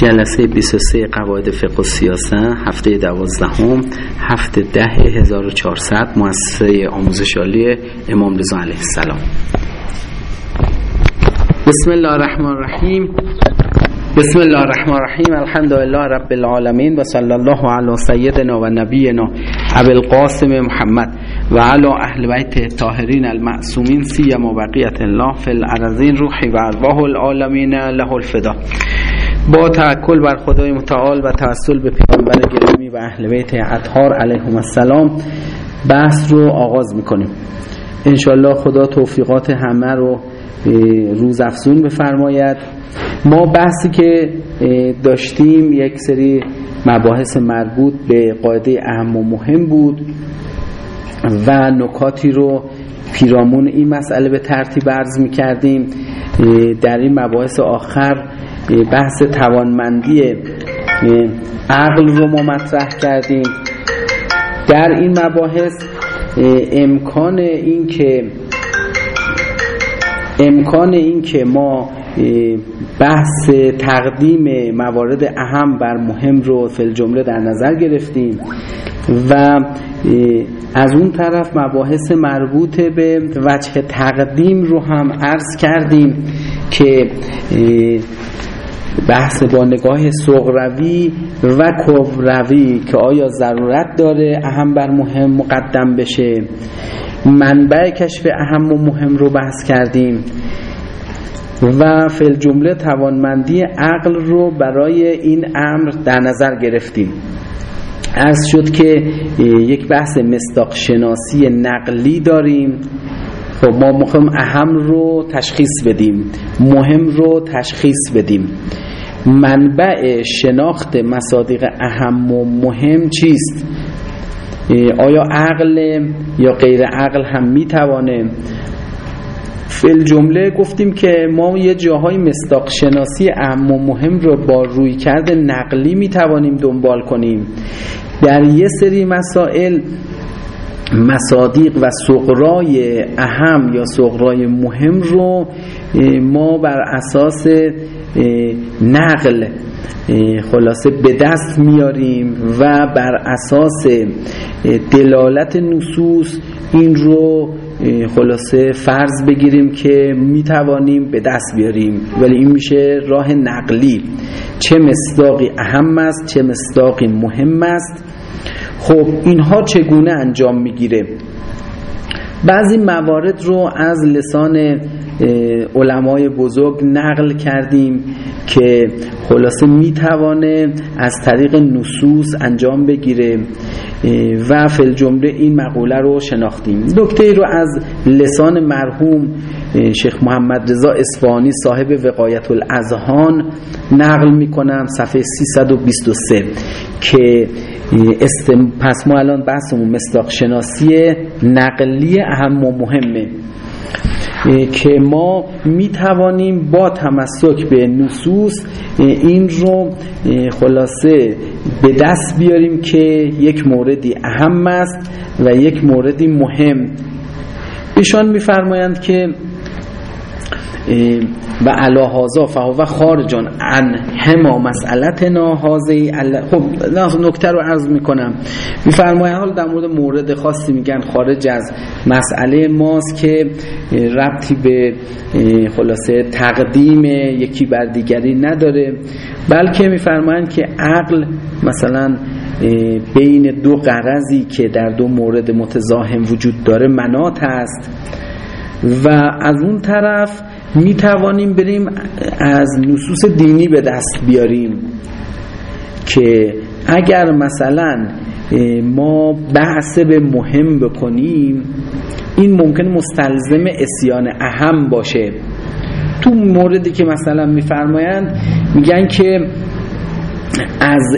جلسه 23 قواعد فقه و سیاست هفته دوازدهم هفته ده 1400 مؤسسه آموزش عالی امام رضا علیه السلام. بسم الله الرحمن الرحیم. بسم الله الرحمن الرحیم. الحمد لله رب العالمین و صلی الله علی سیدنا و نبینا ابو القاسم محمد و علی اهل بیت طاهرین المعصومین سیما بقیت الله فی الارضین روحی و ارواح العالمین له الفدا با توکل بر خدای متعال و توسل به پیامبر گرامی و اهل بیت اطهار علیهم السلام بحث رو آغاز می‌کنیم. انشالله خدا توفیقات همه رو روز افزون بفرماید. ما بحثی که داشتیم یک سری مباحث مربوط به قاعده اهم و مهم بود و نکاتی رو پیرامون این مسئله به ترتیب عرض می کردیم در این مباحث آخر بحث توانمندی عقل رو ما مطرح کردیم. در این مباحث امکان این که امکان این که ما بحث تقدیم موارد اهم بر مهم رو فل جمله در نظر گرفتیم و از اون طرف مباحث مربوط به وجه تقدیم رو هم عرض کردیم که بحث با نگاه سغروی و کبروی که آیا ضرورت داره اهم بر مهم مقدم بشه؟ منبع کشف اهم و مهم رو بحث کردیم. و فل جمله توانمندی عقل رو برای این امر در نظر گرفتیم. از شد که یک بحث مستاق شناسی نقلی داریم. خب ما مهم اهم رو تشخیص بدیم مهم رو تشخیص بدیم. منبع شناخت مصادیق اهم و مهم چیست؟ آیا عقل یا غیر عقل هم می‌توانه؟ فل جمله گفتیم که ما یه جاهای مستاق شناسی اهم و مهم رو با روی کرده نقلی می‌توانیم دنبال کنیم. در یه سری مسائل مصادیق و سقرای اهم یا سقرای مهم رو ما بر اساس نقل خلاصه به دست میاریم و بر اساس دلالت نصوص این رو خلاصه فرض بگیریم که می‌توانیم به دست بیاریم. ولی این میشه راه نقلی. چه مصداقی اهم است چه مصداقی مهم است. خب اینها چگونه انجام می‌گیره؟ بعضی موارد رو از لسان علمای بزرگ نقل کردیم که خلاصه می‌توانه از طریق نصوص انجام بگیره و فل جمله این مقوله رو شناختیم. نکته رو از لسان مرحوم شیخ محمد رضا اصفهانی صاحب وقایت الاذهان نقل می‌کنم صفحه 323 که استم... پس ما الان بحثمون مصداق شناسی نقلی اهم و مهمه. که ما می توانیم با تمسک به نصوص این رو خلاصه به دست بیاریم که یک موردی اهم است و یک موردی مهم. ایشان میفرمایند که و علا هازا فهو خارجان عن هما مسئلتنا هازی خب نکته رو عرض می‌کنم. میفرماید حال در مورد مورد خاصی میگن خارج از مسئله ماست که ربطی به خلاصه تقدیم یکی بر دیگری نداره. بلکه میفرمایند که عقل مثلا بین دو قرضی که در دو مورد متزاهم وجود داره منات است. و از اون طرف می توانیم بریم از نصوص دینی به دست بیاریم که اگر مثلا ما بحث به مهم بکنیم این ممکن مستلزم اسیان اهم باشه. تو موردی که مثلا میفرمایند میگن که از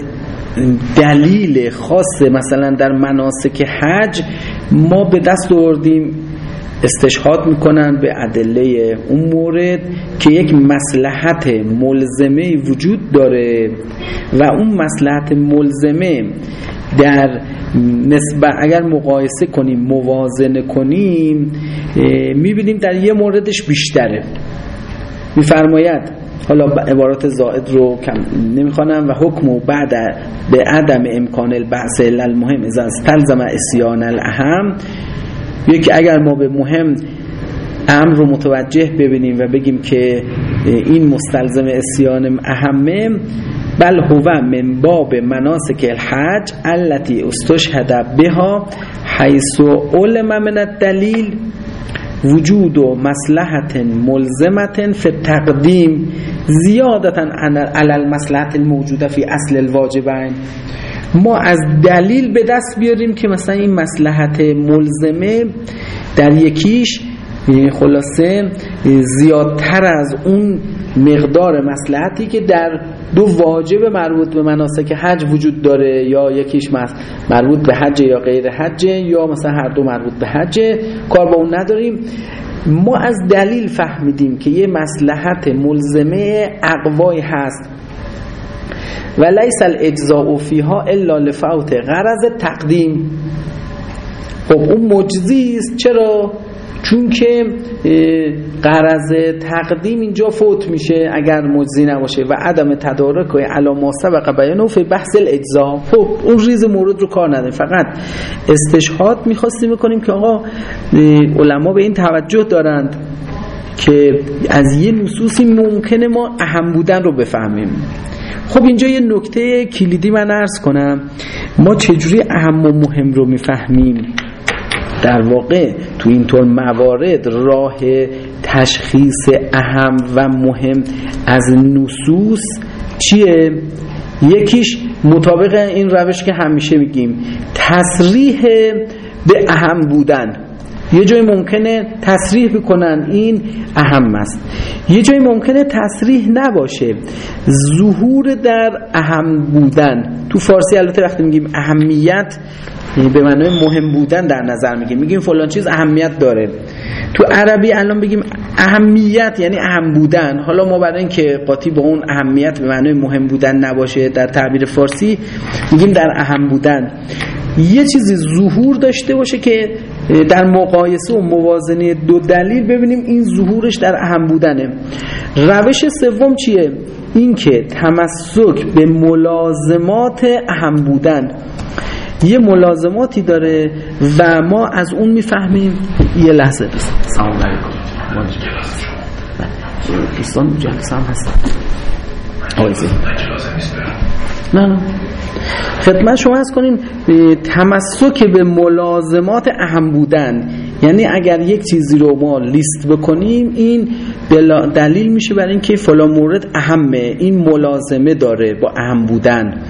دلیل خاص مثلا در مناسک حج ما به دست آوردیم استشهاد می‌کنن به ادله اون مورد که یک مسلحت ملزمه وجود داره و اون مسلحت ملزمه در نسبت اگر مقایسه کنیم موازنه کنیم می‌بینیم در یه موردش بیشتره. میفرماید حالا عبارات زائد رو کم نمی‌خوانم و حکم بعد به عدم امکان البحث المهم از تلزم اسیان الاهم یکی اگر ما به مهم امر رو متوجه ببینیم و بگیم که این مستلزم اسیان اهمه بل هو من باب مناسک الحج التي استشهد بها حیث علم من الدلیل وجود و مسلحت ملزمت فی تقدیم زیادتا علی المصلحت الموجوده فی اصل الواجبین. ما از دلیل به دست بیاریم که مثلا این مسلحت ملزمه در یکیش خلاصه زیادتر از اون مقدار مسلحتی که در دو واجب مربوط به مناسک حج وجود داره یا یکیش مربوط به حج یا غیر حج یا مثلا هر دو مربوط به حج کار با اون نداریم. ما از دلیل فهمیدیم که یه مسلحت ملزمه اقوای هست. و لیس الاجزاء فیها الا لفوت غرض تقدیم. خب اون مجزی است. چرا؟ چون که قرض تقدیم اینجا فوت میشه اگر مجزی نباشه. و عدم تدارک و علامه سبق بیانو فی بحث الاجزا خب اون ریز مورد رو کار نداریم. فقط استشهاد می‌خواستیم می‌کنیم که آقا علما به این توجه دارند که از یه نصوصی ممکنه ما اهم بودن رو بفهمیم. خب اینجا یه نکته کلیدی من ارز کنم. ما چجوری اهم و مهم رو می‌فهمیم؟ در واقع تو اینطور موارد راه تشخیص اهم و مهم از نصوص چیه؟ یکیش مطابق این روش که همیشه میگیم تصریح به اهم بودن. یه جای ممکنه تصریح بکنن این اهم است. یه جای ممکنه تصریح نباشه. ظهور در اهم بودن. تو فارسی البته وقتی میگیم اهمیت به معنای مهم بودن در نظر میگیم. میگیم فلان چیز اهمیت داره. تو عربی الان بگیم اهمیت یعنی اهم بودن. حالا ما برای اینکه قاطی با اون اهمیت به معنای مهم بودن نباشه در تعبیر فارسی میگیم در اهم بودن. یه چیزی ظهور داشته باشه که در مقایسه و موازنه دو دلیل ببینیم این ظهورش در اهم بودنه. روش سوم چیه؟ اینکه تمسک به ملازمات اهم بودن. یه ملازماتی داره و ما از اون می‌فهمیم. یه لحظه سلام علیکم. دوستان جلسه هم هستن. نه نه. خدمت شما از کنیم تمسک به ملازمات اهم بودن. یعنی اگر یک چیزی رو ما لیست بکنیم این دلیل میشه برای اینکه فلان مورد اهمه. این ملازمه داره با اهم بودن.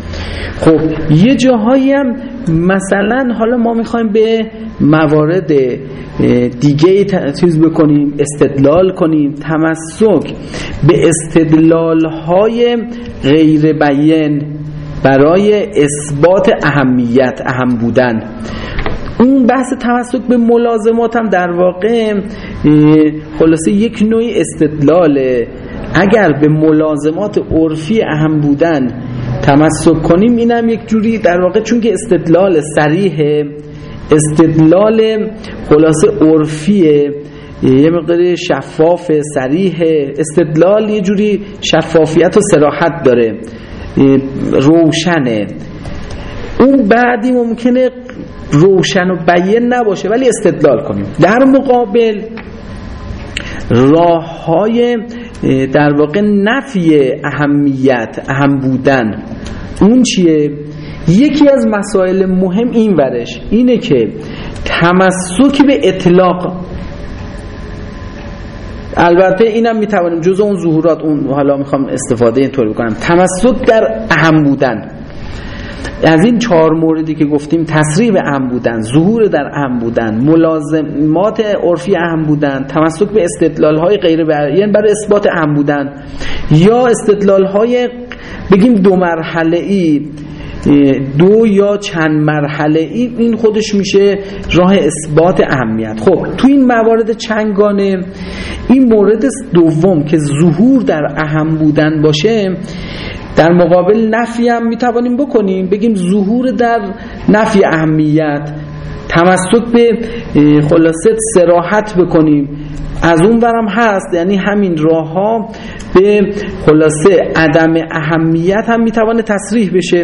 خب یه جاهایی هم مثلا حالا ما می‌خوایم به موارد دیگه چیز بکنیم استدلال کنیم. تمسک به استدلال های غیر بیان. برای اثبات اهمیت اهم بودن. اون بحث تمسک به ملازمات هم در واقع خلاصه یک نوعی استدلاله. اگر به ملازمات عرفی اهم بودن تمسک کنیم اینم یک جوری در واقع چون که استدلال سریح استدلال خلاصه عرفیه یه مقدار شفاف سریح استدلال یه جوری شفافیت و سراحت داره. روشنه. اون بعدی ممکنه روشن و بیان نباشه ولی استدلال کنیم. در مقابل راه های در واقع نفی اهمیت اهم بودن اون چیه؟ یکی از مسائل مهم این ورش اینه که تمسک به اطلاق البته اینم می‌توانیم جز اون ظهورات اون حالا می‌خوام استفاده اینطوری بکنم. تمسک در اهم بودن. از این چهار موردی که گفتیم تصریب اهم بودن ظهور در اهم بودن ملازمات عرفی اهم بودن تمسک به استدلال های غیر یعنی برای اثبات اهم بودن یا استدلال های بگیم دو مرحله ای دو یا چند مرحله ای این خودش میشه راه اثبات اهمیت. خب تو این موارد چنگانه این مورد دوم که ظهور در اهم بودن باشه در مقابل نفی هم می‌توانیم بکنیم. بگیم ظهور در نفی اهمیت تمسک به خلاصه سراحت بکنیم. از اون برم هست یعنی همین راه ها به خلاصه عدم اهمیت هم می‌توانه تصریح بشه.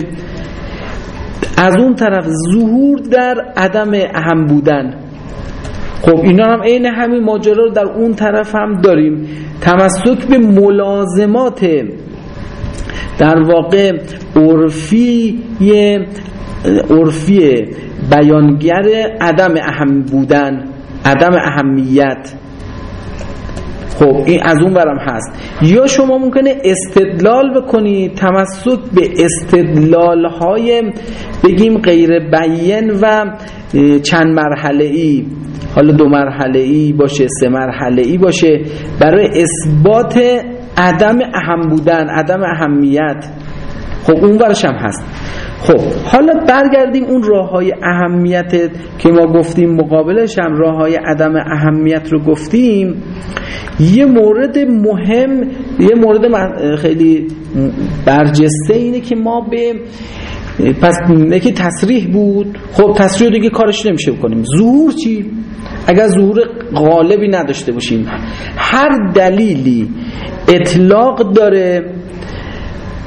از اون طرف ظهور در عدم اهم بودن. خب اینا هم عین همین ماجرا رو در اون طرف هم داریم. تمسک به ملازمات در واقع عرفی عرفی بیانگر عدم اهم بودن عدم اهمیت. خب این از اون برم هست. یا شما ممکنه استدلال بکنید تمسک به استدلال های بگیم غیر بیین و چند مرحله ای حالا دو مرحله ای باشه سه مرحله ای باشه. برای اثبات عدم اهم بودن عدم اهمیت. خب اون برش هم هست. خب حالا برگردیم اون راه های اهمیت که ما گفتیم مقابلش هم راه های عدم اهمیت رو گفتیم. یه مورد مهم یه مورد خیلی برجسته اینه که ما به پس که تصریح بود. خب تصریح دیگه کارش نمیشه بکنیم. ظهور چی؟ اگر ظهور غالبی نداشته باشیم. هر دلیلی اطلاق داره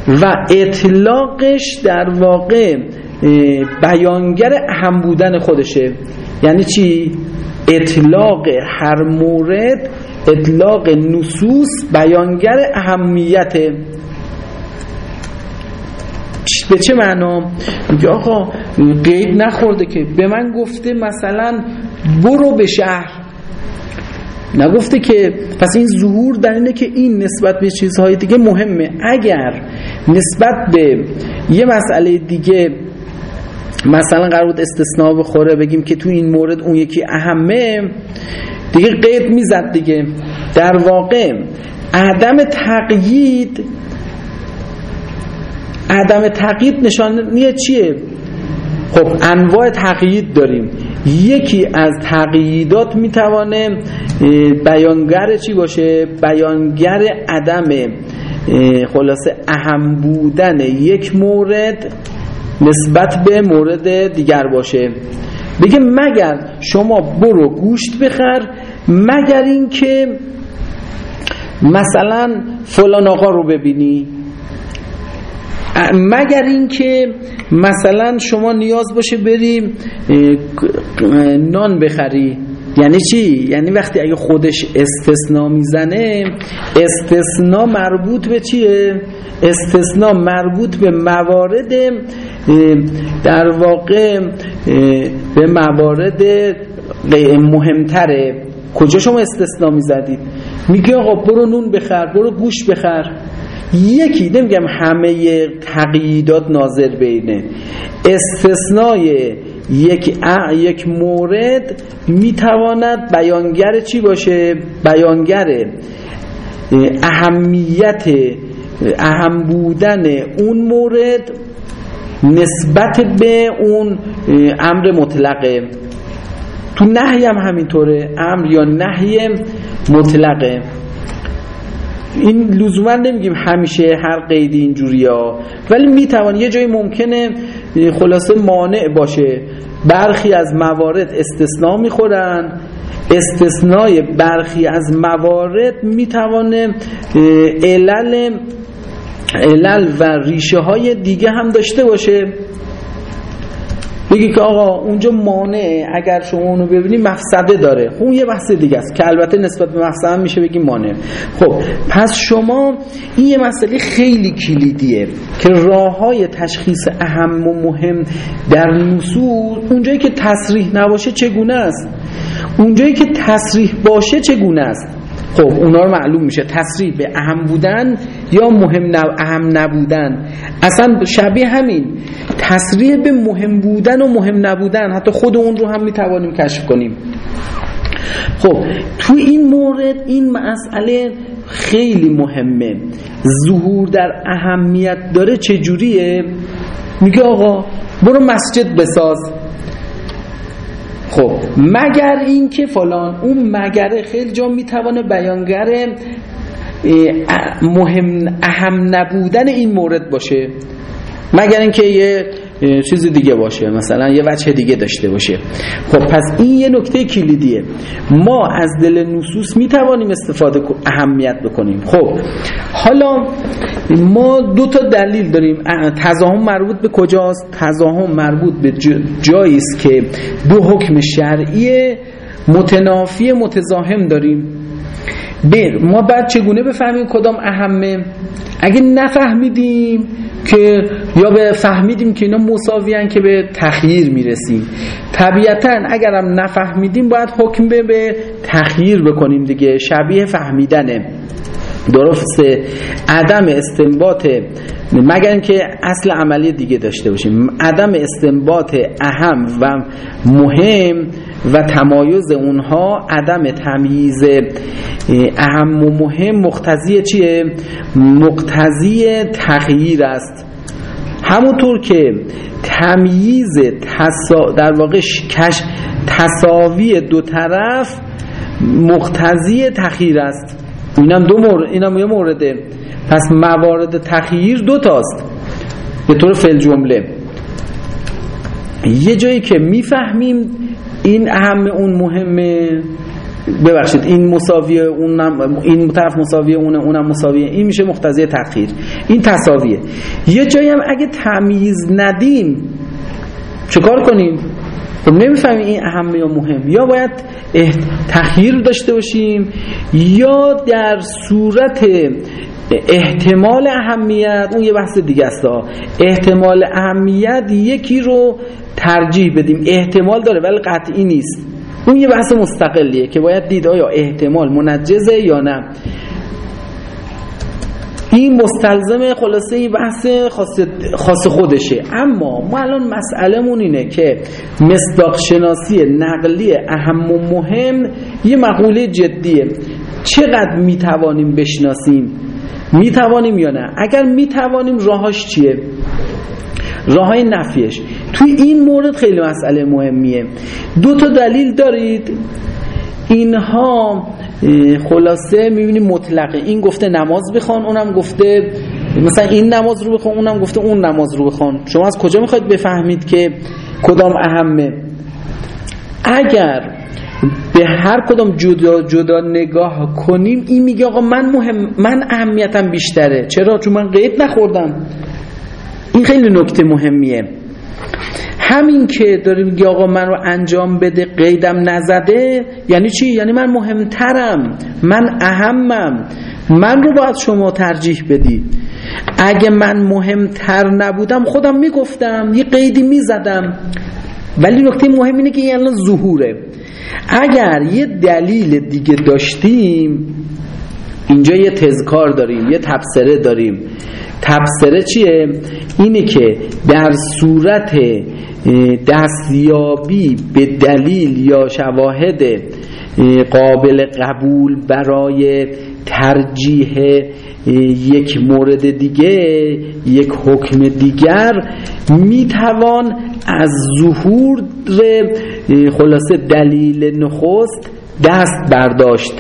و اطلاقش در واقع بیانگر اهم بودن خودشه. یعنی چی؟ اطلاق هر مورد اطلاق نصوص بیانگر اهمیت. به چه معنا؟ میگه آقا قید نخورده که به من گفته مثلا برو به شهر. نگفته که پس این ظهور در اینه که این نسبت به چیزهای دیگه مهمه. اگر نسبت به یه مسئله دیگه مثلا قرار بود استثناء بخوره بگیم که تو این مورد اون یکی اهمه دیگه قید می‌زد دیگه. در واقع عدم تقیید عدم تقیید نشانه چیه؟ خب انواع تقیید داریم. یکی از تقییدات می‌توانه بیانگر چی باشه؟ بیانگر عدم خلاصه اهم بودن یک مورد نسبت به مورد دیگر باشه. بگه مگر شما برو گوشت بخر مگر اینکه مثلا فلان آقا رو ببینی. مگر اینکه مثلا شما نیاز باشه بری نان بخری یعنی چی؟ یعنی وقتی اگه خودش استثناء می‌زنه استثناء مربوط به چیه؟ استثناء مربوط به موارد در واقع به موارد مهمتره کجا شما استثناء می‌زدید میگه آقا برو نون بخر برو گوش بخر یکی نمیگم همه تقییدات ناظر بینه. استثنای یک یک مورد می‌تواند بیانگر چی باشه؟ بیانگر اهمیت اهم بودن اون مورد نسبت به اون امر مطلقه. تو نهی هم همینطوره. امر یا نهی مطلقه. این لزوما نمیگیم همیشه هر قیدی اینجوری ها ولی می‌توان یه جایی ممکنه خلاصه مانع باشه. برخی از موارد استثناء می‌خورن. استثنای برخی از موارد می‌توانه علل علل و ریشه های دیگه هم داشته باشه. بگی که آقا اونجا مانع اگر شما اونو ببینی مفسده داره. خب اون یه بحث دیگه است که البته نسبت به مفسده هم میشه بگی مانع. خب پس شما این یه مسئله خیلی کلیدیه که راه های تشخیص اهم و مهم در نصوص اونجایی که تصریح نباشه چگونه است؟ اونجایی که تصریح باشه چگونه است؟ خب اونا رو معلوم میشه تصریح به اهم بودن یا مهم اهم نبودن. اصلا شبیه همین تصریح به مهم بودن و مهم نبودن. حتی خود اون رو هم می‌توانیم کشف کنیم. خب تو این مورد این مسئله خیلی مهمه. ظهور در اهمیت داره چجوریه؟ میگه آقا برو مسجد بساز. خب. مگر اینکه فلان اون مگره خیلی جا می‌توانه بیانگر مهم اهم نبودن این مورد باشه؟ مگر اینکه یه چیز دیگه باشه. مثلا یه وجه دیگه داشته باشه. خب پس این یه نکته کلیدیه. ما از دل نصوص می‌توانیم استفاده اهمیت بکنیم. خب حالا ما دو تا دلیل داریم. تزاهم مربوط به کجاست؟ تزاهم مربوط به جایی است که دو حکم شرعی متنافی متزاهم داریم. بر ما بعد چگونه بفهمیم کدام اهمه؟ اگه نفهمیدیم که یا به فهمیدیم که اینا مساویان که به تخییر می‌رسیم. طبیعتا اگرم نفهمیدیم باید حکم به, به تخییر بکنیم دیگه. شبیه فهمیدنه. درسته عدم استنباط مگر اینکه اصل عملی دیگه داشته باشیم. عدم استنباط اهم و مهم و تمایز اونها عدم تمییز. اهم و مهم مقتضی چیه؟ مقتضی تغییر است. همونطور که تمییز تسا... در واقع کش تساوی دو طرف مقتضی تخییر است. اینم دو مورد اینم یه مورده. پس موارد تخییر دو تاست. به طور فل جمله. یه جایی که می‌فهمیم این اهم اون مهمه ببخشید این مساویه اونم این طرف مساویه اونه اونم مساویه این میشه مقتضی تخییر این تساویه. یه جایی هم اگه تمیز ندیم چیکار کنیم؟ خب نمی‌فهمیم این اهمه یا مهم. یا باید تخییر داشته باشیم یا در صورت احتمال اهمیت اون یه بحث دیگه است احتمال اهمیت یکی رو ترجیح بدیم. احتمال داره ولی قطعی نیست. اون یه بحث مستقلیه که باید دید آیا احتمال منجزه یا نه. این مستلزم خلاصه بحث خاص, خودشه. اما ما الان مسئلهمون اینه که مصداق شناسی نقلی اهم و مهم یه مقوله جدیه. چقدر می‌توانیم بشناسیم؟ می‌توانیم یا نه؟ اگر می‌توانیم راهاش چیه؟ راه های نفیش. توی این مورد خیلی مسئله مهمیه. دو تا دلیل دارید. اینها خلاصه می‌بینیم مطلقه این گفته نماز بخوان اونم گفته مثلا این نماز رو بخوان اونم گفته اون نماز رو بخوان. شما از کجا می‌خواید بفهمید که کدام اهمه؟ اگر به هر کدام جدا جدا نگاه کنیم این میگه آقا من مهم من اهمیتم بیشتره. چرا؟ چون من قید نخوردم. این خیلی نکته مهمیه. همین که داره میگه آقا من رو انجام بده قیدم نزده یعنی چی؟ یعنی من مهمترم من اهمم. من رو باید شما ترجیح بدی. اگه من مهمتر نبودم خودم می‌گفتم یه قیدی می‌زدم. ولی نکته مهم اینه که این ظهوره. اگر یه دلیل دیگه داشتیم اینجا یه تذکار داریم یه تبصره داریم. تبصره چیه؟ اینه که در صورت دستیابی به دلیل یا شواهد قابل قبول برای ترجیح یک مورد دیگه یک حکم دیگر می‌توان از ظهور خلاصه دلیل نخست دست برداشت.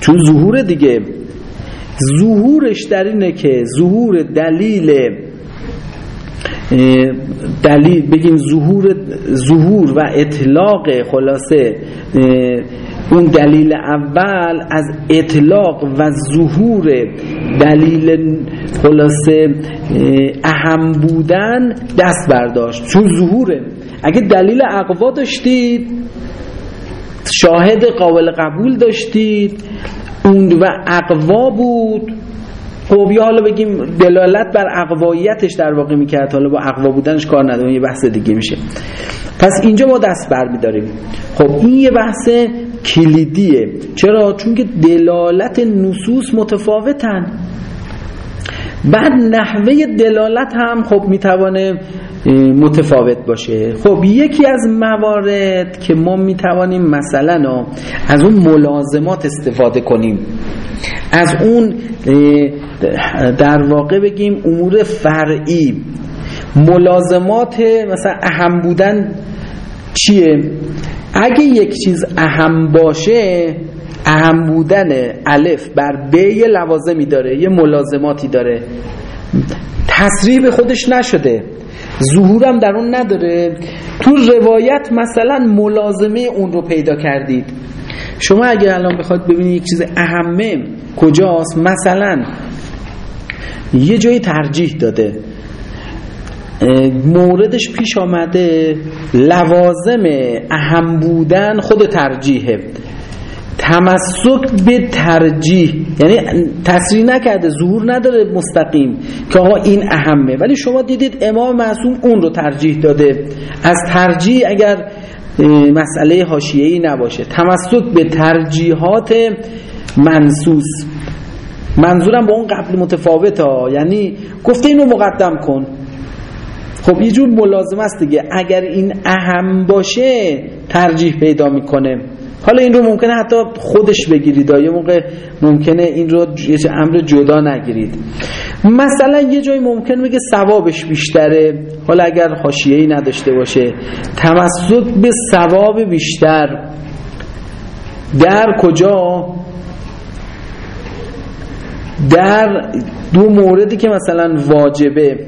چون ظهور دیگه ظهورش در اینه که ظهور دلیل دلیل بگیم ظهور ظهور و اطلاق خلاصه اون دلیل اول از اطلاق و ظهور دلیل خلاصه اهم بودن دست برداشت. چون ظهوره. اگه دلیل اقوا داشتید شاهد قابل قبول داشتید اون و اقوا بود خب یا حالا بگیم دلالت بر اقواییتش در واقع می‌کرد حالا با اقوا بودنش کار نداره یه بحث دیگه میشه. پس اینجا ما دست بر میداریم. خب این یه بحث کلیدیه. چرا؟ چون که دلالت نصوص متفاوتن. بعد نحوه دلالت هم خب می‌توانه متفاوت باشه. خب یکی از موارد که ما می‌توانیم مثلا از اون ملازمات استفاده کنیم. از اون در واقع بگیم امور فرعی. ملازمات مثلا اهم بودن چیه؟ اگه یک چیز اهم باشه اهم بودن الف بر ب لوازمی داره یه ملازماتی داره. تصریح به خودش نشده. ظهورم در اون نداره. تو روایت مثلا ملازمه اون رو پیدا کردید. شما اگر الان بخواد ببینید یک چیز اهمه کجاست؟ مثلا یه جایی ترجیح داده. موردش پیش آمده لوازم اهم بودن خود ترجیحه. تمسک به ترجیح. یعنی تصریح نکرده ظهور نداره مستقیم که آقا این اهمه. ولی شما دیدید امام معصوم اون رو ترجیح داده. از ترجیح اگر مسئله حاشیه‌ای نباشه. تمسک به ترجیحات منسوس. منظورم با اون قبل متفاوت یعنی گفته اینو مقدم کن. خب یه جور ملازم است دیگه. اگر این اهم باشه ترجیح پیدا می‌کنه. حالا این رو ممکنه حتی خودش بگیرید. یه موقع ممکنه این رو یه امر جدا نگیرید. مثلا یه جای ممکن بگه ثوابش بیشتره. حالا اگر ای نداشته باشه. تمسک به ثواب بیشتر. در کجا؟ در دو موردی که مثلا واجبه.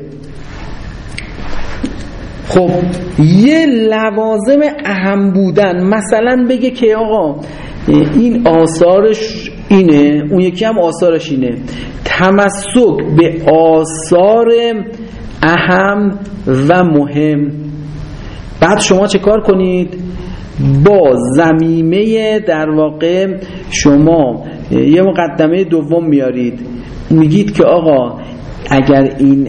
خب یه لوازم اهم بودن. مثلا بگه که آقا این آثارش اینه اون یکی هم آثارش اینه. تمسک به آثار اهم و مهم. بعد شما چه کار کنید؟ با زمیمه در واقع شما یه مقدمه دوم میارید میگید که آقا اگر این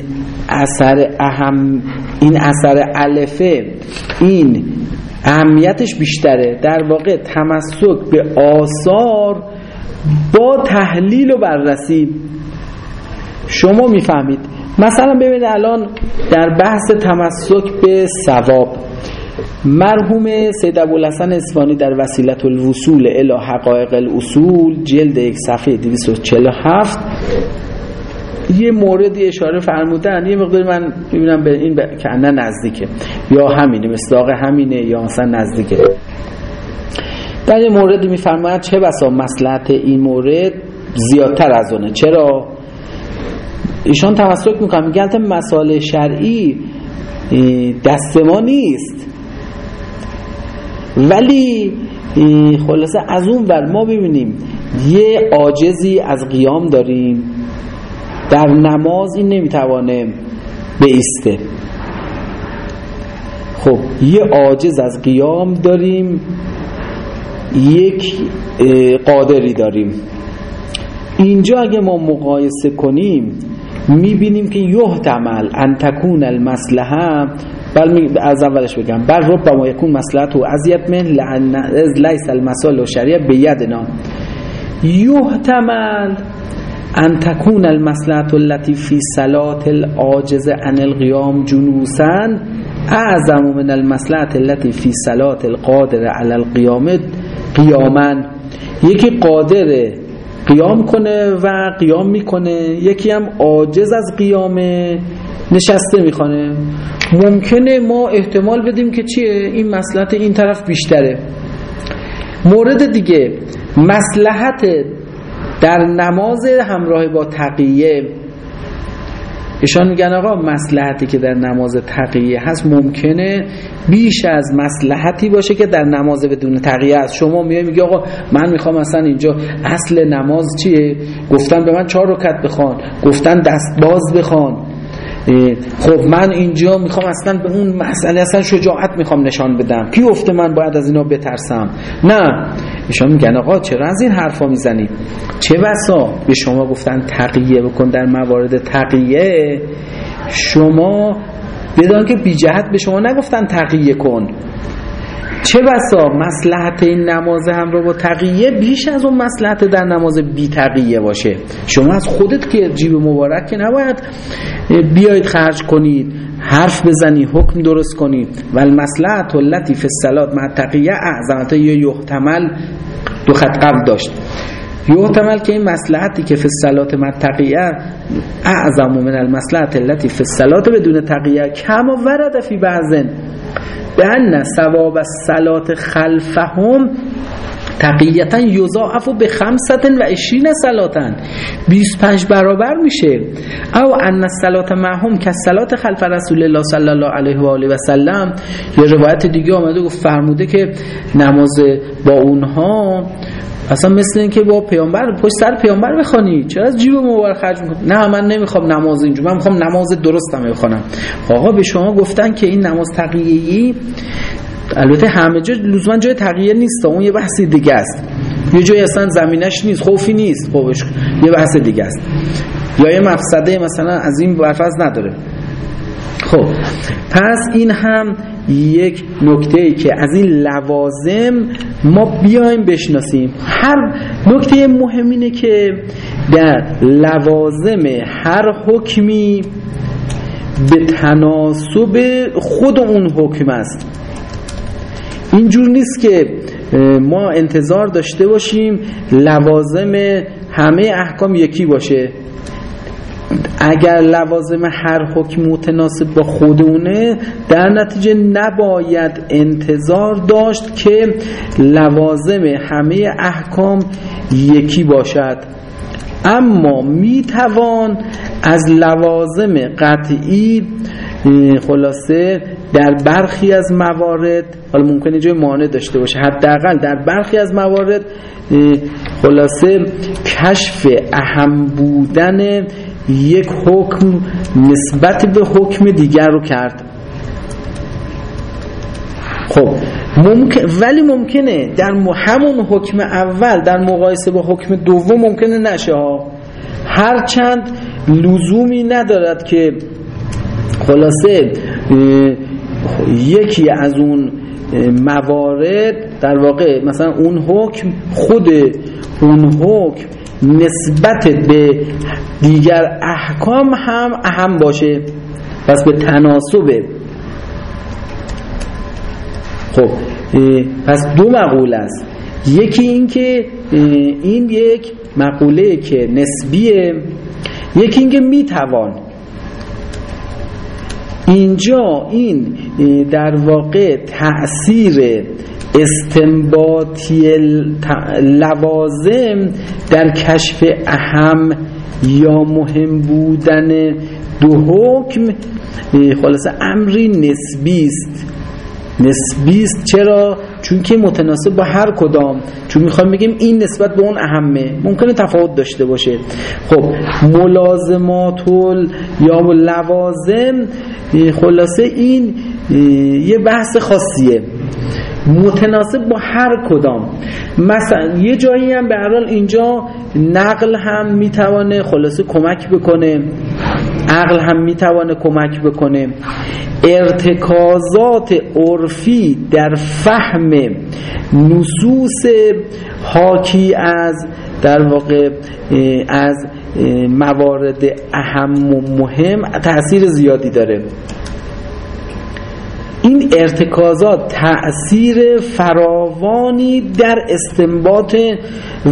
اثر اهم این اثر الفه این اهمیتش بیشتره در واقع تمسک به آثار با تحلیل و بررسی. شما می‌فهمید. مثلا ببینید الان در بحث تمسک به ثواب. مرحوم سید ابوالحسن اسفانی در وسیلت الوصول الى حقایق الاصول جلد یک صفحه 247 یه موردی اشاره فرمودن یه مقدار من ببینم به این ب... کنه نزدیکه. یا همینه مصداق همینه یا مثلا نزدیکه. در یه موردی میفرماید چه بسا مسلحت این مورد زیادتر از اونه؟ چرا؟ ایشان توسط می‌کنم میگن مسائل شرعی دست ما نیست. ولی خلاصه از اون ور ما ببینیم یه عاجزی از قیام داریم. در نماز این نمی‌توانه بیسته. خب یه عاجز از قیام داریم یک قادری داریم. اینجا اگه ما مقایسه کنیم می‌بینیم که یحتمل ان تکون المصلحه بل از اولش بگم. بل رب ما یکون مسلحت و اذیت من لعن لیس المسال و شریع بیدنا یحتمل ان تکون المصلحت التي فی صلات العاجز عن القیام جنوسا اعظم من المصلحت التي فی صلات القادر على القیام قیاما. یکی قادر قیام کنه و قیام می‌کنه یکی هم عاجز از قیامه. نشسته می‌خوانه ممکنه ما احتمال بدیم که چیه؟ این مسلحت این طرف بیشتره. مورد دیگه مسلحت در نماز همراه با تقیه. ایشان میگن آقا مسلحتی که در نماز تقیه هست ممکنه بیش از مسلحتی باشه که در نماز بدون تقیه است. شما میای میگه آقا من می‌خوام مثلا اینجا اصل نماز چیه؟ گفتن به من چهار رکعت بخوان گفتن دست باز بخوان. خب من اینجا می‌خوام اصلا به اون مسئله اصلا شجاعت می‌خوام نشان بدم. کی افته من باید از اینا بترسم؟ نه. ایشان میگن آقا چرا از این حرفا می‌زنید؟ چه بسا؟ به شما گفتن تقیه بکن در موارد تقیه. شما بدان که بی جهت به شما نگفتن تقیه کن. چه بسا مسلحت این نماز هم رو با تقیه بیش از اون مسلحت در نماز بی تقیه باشه. شما از خودت که جیب مبارک که نباید بیایید خرج کنید حرف بزنی حکم درست کنید. و المسلحت التي فی الصلاه مع تقیه اعظمت یا یحتمل دو خط قبل داشت. یحتمل که این مسلحتی که فی الصلاه مع تقیه اعظم من المسلحت التي فی بدون تقیه کما ورد فی بعضن. به ان ثواب الصلات خلفهم تقییتا یضاعف به خمستن و اشرین سلاتن 25 برابر میشه. او ان الصلات معهم که صلات خلف رسول الله صلی الله علیه و آله و سلم. یه روایت دیگه آمده گفت فرموده که نماز با اونها اصلا مثل اینکه با پیامبر پشت سر پیامبر بخوانی. چرا از جیب مبارک خرج می‌کنی؟ نه من نمی‌خوام نماز اینجا من می‌خوام نماز درستم بخونم آقا به شما گفتن که این نماز تقییه‌ای البته همه جا لزوما جای تغییر نیست اون یه بحثی دیگه است. یه جای اصلا زمینش نیست خوفی نیست. خوبش یه بحث دیگه است. یا یه مفسده مثلا از این برفض نداره. خب پس این هم یک نکته ای که از این لوازم ما بیایم بشناسیم. هر نکته مهم اینه که در لوازم هر حکمی به تناسب خود اون حکم است. اینجور نیست که ما انتظار داشته باشیم لوازم همه احکام یکی باشه. اگر لوازم هر حکم متناسب با خودونه در نتیجه نباید انتظار داشت که لوازم همه احکام یکی باشد. اما می‌توان از لوازم قطعی خلاصه در برخی از موارد حالا ممکنه جای مانع داشته باشه حداقل در برخی از موارد خلاصه کشف اهم بودن یک حکم نسبت به حکم دیگر رو کرد. خب ممکن ولی ممکنه در همون حکم اول در مقایسه با حکم دوم ممکنه نشه ها. هرچند لزومی ندارد که خلاصه یکی از اون موارد در واقع مثلا اون حکم خود اون حکم نسبت به دیگر احکام هم اهم باشه. پس به تناسب. خب پس دو مقوله است. یکی این که این یک مقوله که نسبیه. یکی این که می‌توان. اینجا این در واقع تأثیر استنباطی لوازم در کشف اهم یا مهم بودن دو حکم خلاصه امری نسبی است. نسبی است. چرا؟ چون که متناسب با هر کدام. چون می‌خوام بگیم این نسبت به اون اهمه. ممکنه تفاوت داشته باشه. خب ملازمات یا لوازم خلاصه این یه بحث خاصیه. متناسب با هر کدام. مثلا یه جایی هم به حال اینجا نقل هم می‌توانه خلاصه کمک بکنه. عقل هم می‌توانه کمک بکنه. ارتکازات عرفی در فهم نصوص حاکی از در واقع از موارد اهم و مهم تاثیر زیادی داره. این ارتکازات تأثیر فراوانی در استنباط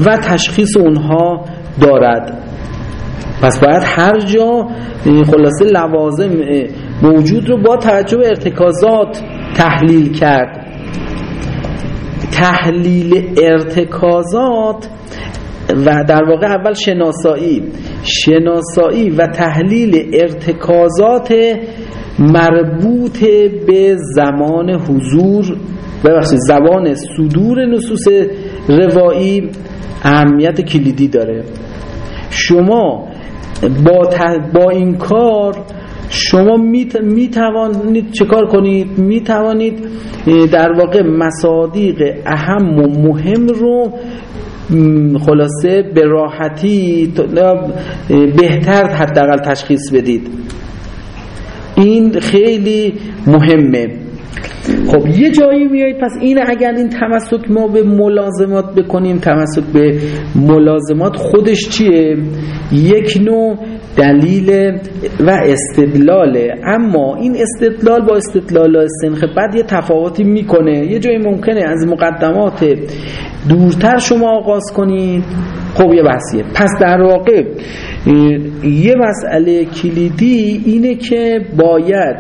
و تشخیص اونها دارد. پس باید هر جا خلاصه لوازم موجود رو با توجه به ارتکازات تحلیل کرد. تحلیل ارتکازات و در واقع اول شناسایی. شناسایی و تحلیل ارتکازات مربوط به زمان حضور ببخشید زبان صدور نصوص روایی اهمیت کلیدی داره. شما با, با این کار شما می توانید چه کار کنید؟ می توانید در واقع مصادیق اهم و مهم رو خلاصه به راحتی بهتر حداقل تشخیص بدید. این خیلی مهمه. خب یه جایی میایید پس این اگر این تمسک ما به ملازمات بکنیم تمسک به ملازمات خودش چیه؟ یک نوع دلیل و استدلاله اما این استدلال با استدلال سنخ بعد یه تفاوتی می‌کنه. یه جایی ممکنه از مقدمات دورتر شما آغاز کنید. خب یه بحثیه. پس در واقع یه مسئله کلیدی اینه که باید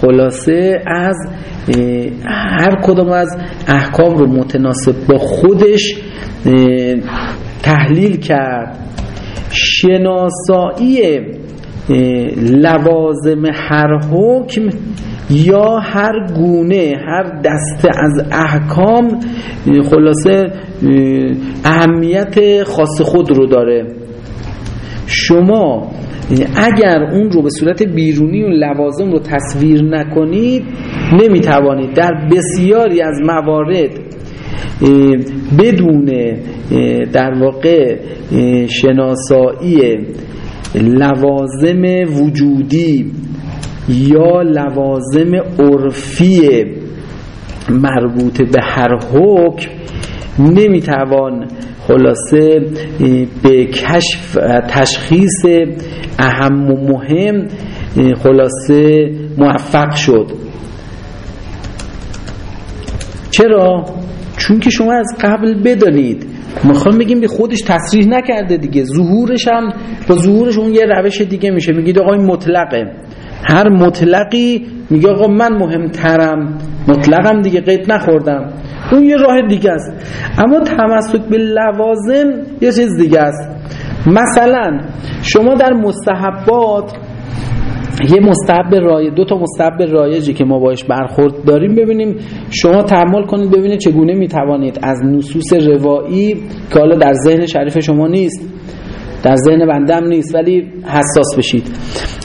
خلاصه از هر کدام از احکام رو متناسب با خودش تحلیل کرد. شناسایی لوازم هر حکم یا هر گونه هر دسته از احکام خلاصه اهمیت خاص خود رو داره. شما اگر اون رو به صورت بیرونی و لوازم رو تصویر نکنید نمی‌توانید. در بسیاری از موارد بدون در واقع شناسایی لوازم وجودی یا لوازم عرفی مربوط به هر حکم نمی‌توان خلاصه به کشف تشخیص اهم و مهم خلاصه موفق شد. چرا؟ چون که شما از قبل بدانید. می‌خوام بگیم به خودش تصریح نکرده دیگه. ظهورش هم با ظهورش اون یه روش دیگه میشه. میگید آقای مطلقه. هر مطلقی میگه آقا من مهمترم مطلقم دیگه قید نخوردم. اون یه راه دیگه است. اما تمسک به لوازم یه چیز دیگه است. مثلا شما در مستحبات یه مستحب رایج دو تا مستحب رایجی که ما باش برخورد داریم ببینیم. شما تحمل کنید ببینید چگونه می‌توانید از نصوص روایی که حالا در ذهن شریف شما نیست در ذهن بنده هم نیست ولی حساس بشید.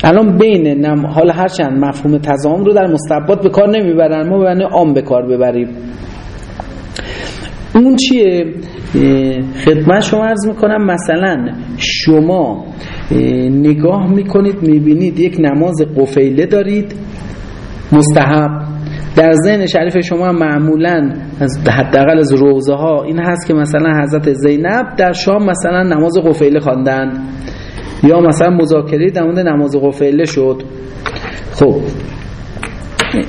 الان بین نم حالا هرچند مفهوم تضام رو در مستحبات به کار نمی‌برن ما به عام به کار ببریم. اون چیه؟ خدمت شما عرض می‌کنم مثلا شما نگاه می‌کنید می‌بینید یک نماز قفیله دارید مستحب. در ذهن شریف شما معمولا از حداقل از روزه ها این هست که مثلا حضرت زینب در شام مثلا نماز قفیله خواندن یا مثلا مذاکره در مورد نماز قفیله شد. خب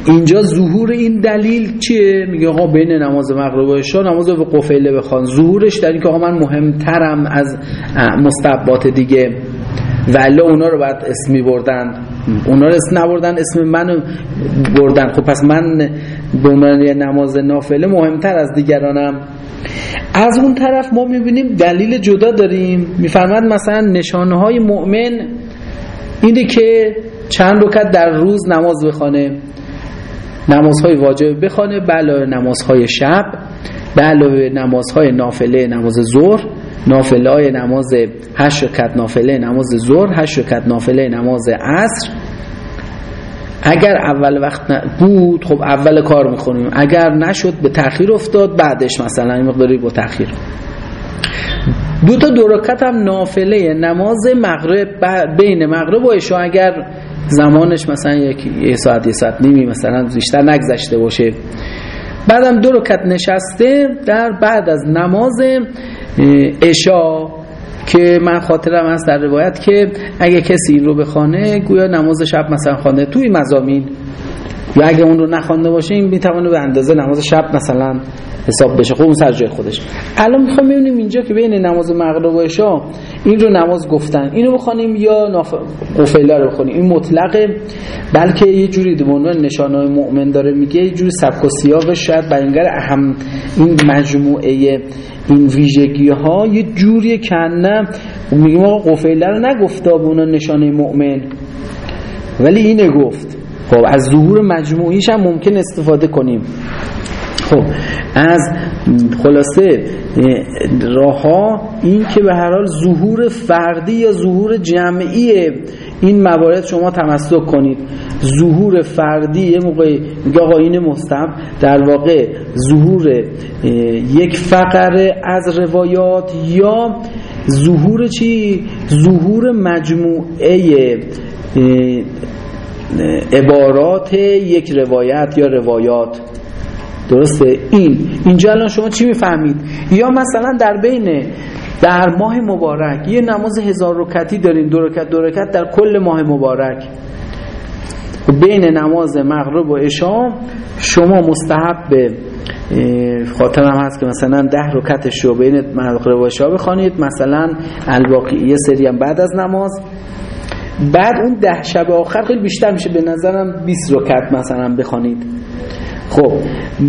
اینجا ظهور این دلیل چیه؟ میگه آقا بین نماز مغرب و عشا نماز به قفیله بخوان. ظهورش در اینکه آقا من مهمترم از مستحبات دیگه. ولی اونا رو بعد اسمی بردن اونا رو اسم نبردن اسم من بردن. خب پس من به عنوان نماز نافله مهمتر از دیگرانم. از اون طرف ما می‌بینیم دلیل جدا داریم. میفرماد مثلا نشانه های مؤمن اینه که چند رکت در روز نماز بخوانه. نمازهای واجب بخوانه بله نمازهای شب. به علاوه نمازهای نافله نماز ظهر نافله های نماز هشت رکت نافله نماز ظهر هشت رکت نافله نماز عصر. اگر اول وقت بود خب اول کار می‌خونیم. اگر نشد به تاخیر افتاد بعدش مثلا مقداری با تاخیر دو تا دو رکت هم نافله نماز مغرب بین مغرب و عشا اگر زمانش مثلا یک ساعت یه ساعت نیمی مثلا بیشتر نگذشته باشه بعدم دو رکت نشسته در بعد از نماز اشا که من خاطرم هست در روایت که اگه کسی این رو بخوانه گویا نماز شب مثلا خوانده. توی مزامین یا اگه اون رو نخوانده باشه این می‌تونه به اندازه نماز شب مثلا حساب بشه. خب اون سر جای خودش. الان می‌خوام ببینیم اینجا که بین نماز مغرب و عشا این رو نماز گفتن. اینو بخوانیم یا ناف... قفیله رو بخونیم. این مطلقه. بلکه یه جوری به عنوان نشانه مؤمن داره میگه یه جوری سبک و سیاق شاید بیانگر اهم این مجموعه این ویژگی ها یه جوری کنه میگیم آقا قفیله رو نگفته به عنوان نشانه مؤمن. ولی اینه گفت. خب از ظهور مجموعیش هم ممکن استفاده کنیم. خب از خلاصه راه ها این که به هر حال ظهور فردی یا ظهور جمعی این موارد شما تمسک کنید. ظهور فردی یه موقع آقا این مستم در واقع ظهور یک فقره از روایات یا ظهور چی؟ ظهور مجموعه عبارات یک روایت یا روایات. درسته؟ این. اینجا الان شما چی می‌فهمید؟ یا مثلا در بین در ماه مبارک یه نماز هزار رکتی داریم دو رکت دو رکت در کل ماه مبارک. بین نماز مغرب و عشا شما مستحب به خاطرم هست که مثلا ده رکتش رو بین مغرب و عشا بخوانید. مثلا الباقی یه سری هم بعد از نماز. بعد اون ده شب آخر خیلی بیشتر میشه. به نظرم 20 رکت مثلا بخوانید. خب.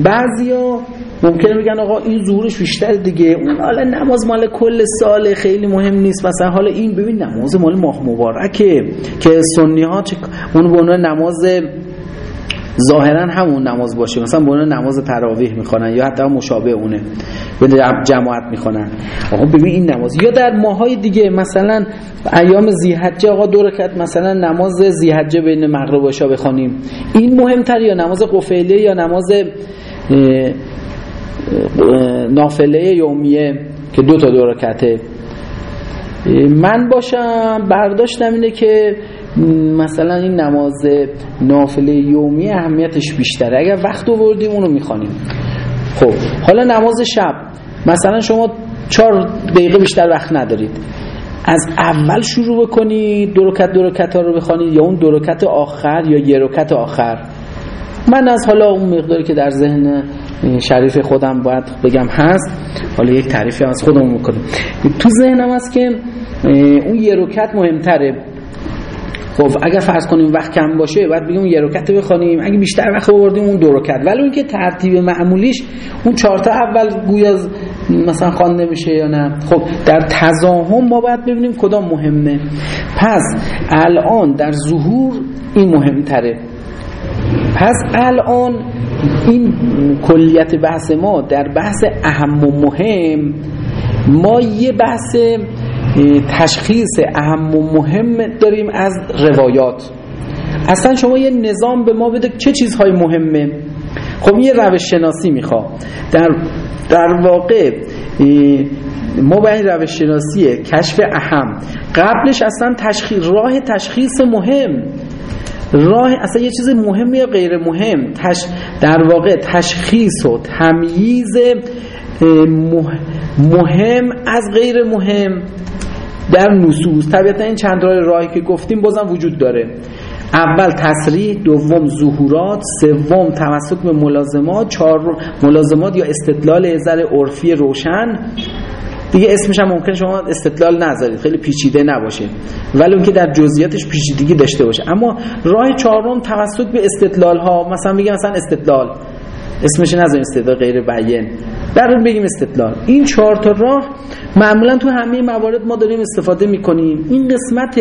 بعضیا ممکنه میگن آقا این ظهورش بیشتر دیگه. اون حالا نماز مال کل سال خیلی مهم نیست. مثلا حالا این ببین نماز مال ماه مبارکه. که سنی ها چه اون به نماز ظاهرا همون نماز باشه. مثلا به نماز تراویح می‌خوانن یا حتی مشابه اونه. به جماعت می‌خوانن. آقا ببین این نماز. یا در ماهای دیگه مثلا ایام زیحجه آقا دو رکعت مثلا نماز زیحجه بین مغرب و عشا بخوانیم. این مهمتر یا نماز قفیله یا نماز نافله یومیه که دو تا دو رکعته؟ من باشم برداشتم اینه که مثلا این نماز نافله یومی اهمیتش بیشتره. اگر وقت آوردیم اونو می‌خوانیم. خب حالا نماز شب. مثلا شما چهار دقیقه بیشتر وقت ندارید. از اول شروع بکنید دو رکعت دو ها رو بخوانید یا اون دو آخر یا یه رکعت آخر. من از حالا اون مقداری که در ذهن شریف خودم باید بگم هست حالا یک تعریفی از خودم می‌کنم تو ذهنم هست که اون یه رکعت مهمتره. خب اگر فرض کنیم وقت کم باشه بعد بگیم یه رکعت بخونیم اگه بیشتر وقت آوردیم اون دو رکعت ولی اون که ترتیب معمولیش اون چهار تا اول گویا مثلا خوانده میشه یا نه. خب در تزاهم ما باید ببینیم کدام مهمه. پس الان در ظهور این مهمتره. پس الان این کلیت بحث ما در بحث اهم و مهم ما یه بحث تشخیص اهم و مهم داریم از روایات. اصلا شما یه نظام به ما بده چه چیزهای مهمه؟ خب یه روش شناسی می‌خواد در, در واقع ما به این روش شناسی کشف اهم قبلش اصلا تشخیص راه تشخیص مهم. راه اصلا یه چیز مهم یا غیر مهم؟ تش در واقع تشخیص و تمییز مهم از غیر مهم. در نصوص طبیعتا این چند راه راهی که گفتیم بازم وجود داره. اول تصریح دوم ظهورات سوم تمسک به ملازمات چهار ملازمات یا استدلال ذره عرفی روشن. دیگه اسمش هم ممکن شما استدلال نذارید خیلی پیچیده نباشه. ولی اون که در جزئیاتش پیچیدگی داشته باشه. اما راه چهارم تمسک به استدلال ها مثلا میگه مثلا استدلال. اسمش نذارید استدلال غیر بیان. در بگیم استدلال. این چهار تا راه معمولا تو همه موارد ما داریم استفاده می‌کنیم. این قسمت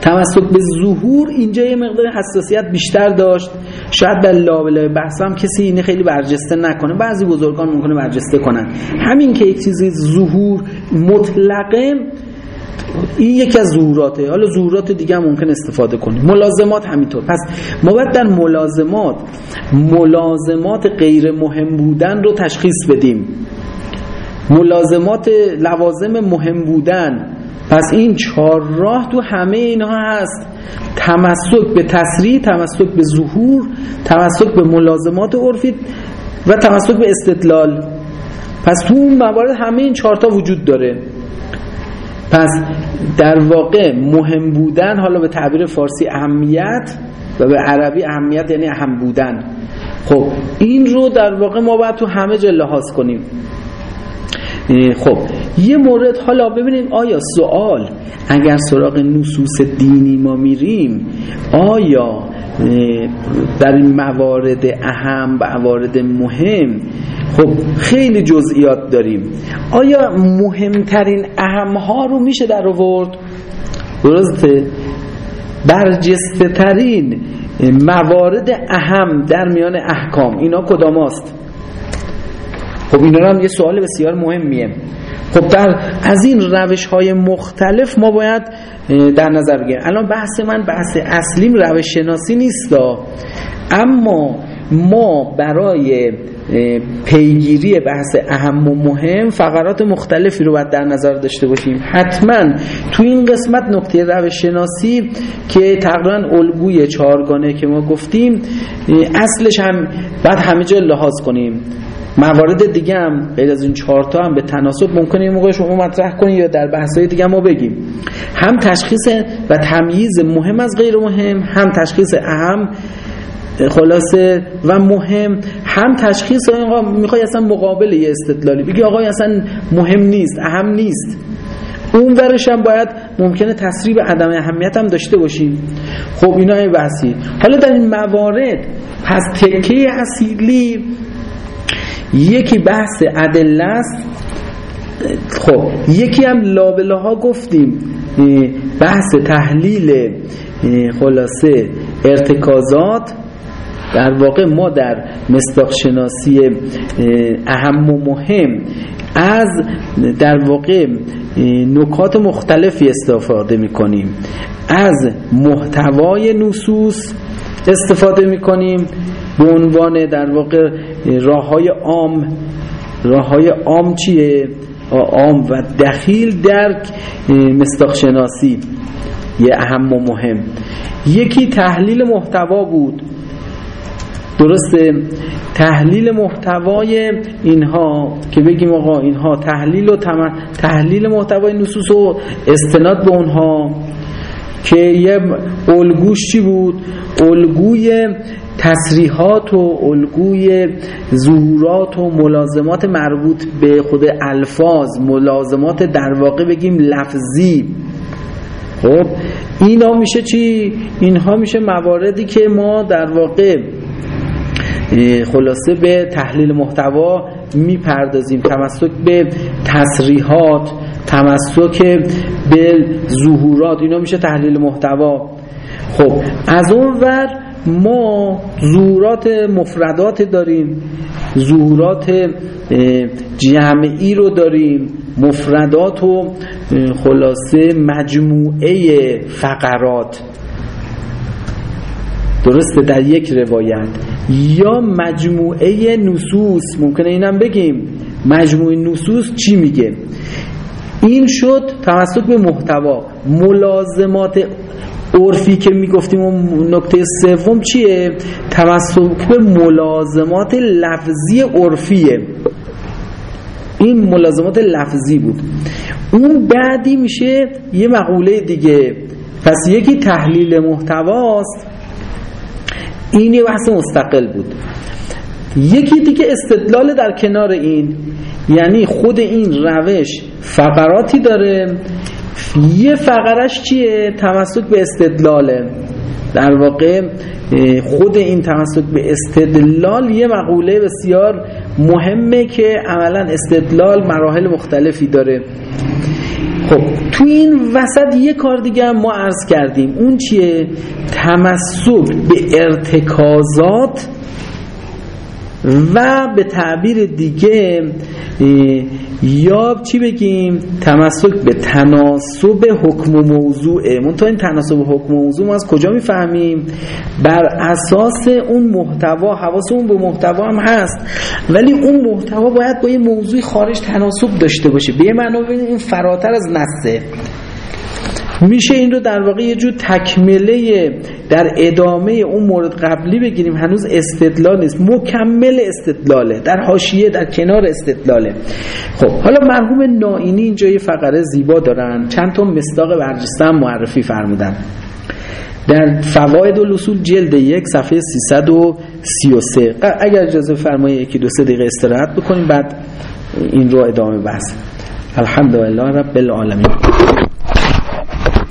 تمسک به ظهور اینجا یه مقدار حساسیت بیشتر داشت. شاید در لابلای بحثم کسی اینه خیلی برجسته نکنه. بعضی بزرگان ممکنه برجسته کنن. همین که یک چیزی ظهور مطلقه این یکی از ظهوراته حالا ظهورات دیگه هم ممکن استفاده کنیم. ملازمات همینطور. پس ما باید در ملازمات ملازمات غیر مهم بودن رو تشخیص بدیم. ملازمات لوازم مهم بودن. پس این چهار راه تو همه اینها هست. تمسک به تصریح تمسک به ظهور تمسک به ملازمات عرفی و تمسک به استدلال. پس تو اون موارد همه این چهارتا وجود داره. پس در واقع مهم بودن حالا به تعبیر فارسی اهمیت و به عربی اهمیت یعنی اهم بودن. خب این رو در واقع ما باید تو همه جا لحاظ کنیم. خب یه مورد حالا ببینیم آیا سوال اگر سراغ نصوص دینی ما میریم آیا در این موارد اهم و موارد مهم خب خیلی جزئیات داریم. آیا مهمترین اهم ها رو میشه در آورد درسته. برجسته ترین موارد اهم در میان احکام اینا کدام است؟ خب اینا هم یه سوال بسیار مهمیه. خب در از این روش های مختلف ما باید در نظر بگیریم. الان بحث من بحث اصلیم روش شناسی نیست اما ما برای پیگیری بحث اهم و مهم فقرات مختلفی رو باید در نظر داشته باشیم. حتما تو این قسمت نکته روش شناسی که تقریبا الگوی چهارگانه که ما گفتیم اصلش هم باید همه جا لحاظ کنیم. موارد دیگه هم غیر از این چهارتا هم به تناسب ممکنه این موقع شما مطرح کنید یا در بحث‌های دیگه ما بگیم. هم تشخیص و تمییز مهم از غیر مهم هم تشخیص اهم خلاصه و مهم هم تشخیص می‌خوای اصلا مقابل یه استدلالی بگی آقای اصلا مهم نیست اهم نیست. اون ورش هم باید ممکنه تصریب عدم اهمیت هم داشته باشیم. خب اینا این بحثی حالا در این موارد پس تکه اصیلی یکی بحث ادله است. خب یکی هم لابله ها گفتیم بحث تحلیل خلاصه ارتکازات. در واقع ما در مصداق شناسی اهم و مهم از در واقع نکات مختلفی استفاده می کنیم از محتوای نصوص استفاده می کنیم به عنوان در واقع راه های عام. راه های عام چیه؟ عام و دخیل در مصداق شناسی. یه اهم و مهم. یکی تحلیل محتوا بود. درسته؟ تحلیل محتوای اینها که بگیم آقا اینها تحلیل و تحلیل محتوای نصوص و استناد به اونها که یه الگوش چی بود؟ الگوی تصریحات و الگوی ظهورات و ملازمات مربوط به خود الفاظ ملازمات در واقع بگیم لفظی. خب اینا میشه چی؟ اینها میشه مواردی که ما در واقع خلاصه به تحلیل محتوا می‌پردازیم. تمسک به تصریحات تمسک به ظهورات اینا میشه تحلیل محتوا. خب از اون ور ما ظهورات مفردات داریم ظهورات جمعی رو داریم مفردات و خلاصه مجموعه فقرات. درسته در یک روایت. یا مجموعه نصوص ممکنه اینم بگیم. مجموعه نصوص چی میگه؟ این شد توسط به محتوا. ملازمات عرفی که می‌گفتیم اون نکته سوم چیه؟ توسط به ملازمات لفظی عرفیه. این ملازمات لفظی بود. اون بعدی میشه یه مقوله دیگه. پس یکی تحلیل محتواست. این یه بحث مستقل بود. یکی دیگه استدلال در کنار این یعنی خود این روش فقراتی داره. یه فقرش چیه؟ تمسک به استدلاله. در واقع خود این تمسک به استدلال یه مقوله بسیار مهمه که عملا استدلال مراحل مختلفی داره. خب تو این وسط یه کار دیگه ما عرض کردیم. اون چیه؟ تمسک به ارتکازات و به تعبیر دیگه یا چی بگیم؟ تمسک به تناسب حکم و موضوعه تا این تناسب حکم و موضوع ما از کجا می‌فهمیم؟ بر اساس اون محتوا حواسمون به محتوا هم هست. ولی اون محتوا باید با یه موضوع خارج تناسب داشته باشه. به معنا این فراتر از نسته میشه این رو در واقع یه جور تکمله در ادامه اون مورد قبلی بگیریم. هنوز استدلال نیست. مکمل استدلاله. در حاشیه در کنار استدلاله. خب حالا مرحوم نائینی اینجا یه فقره زیبا دارن. چند تا مصداق برجسته معرفی فرمودن. در فواید الاصول جلد یک صفحه 333 اگر اجازه فرمایید یکی دو سه دقیقه استراحت بکنیم بعد این رو ادامه بحث. الحمدلله رب العالمین.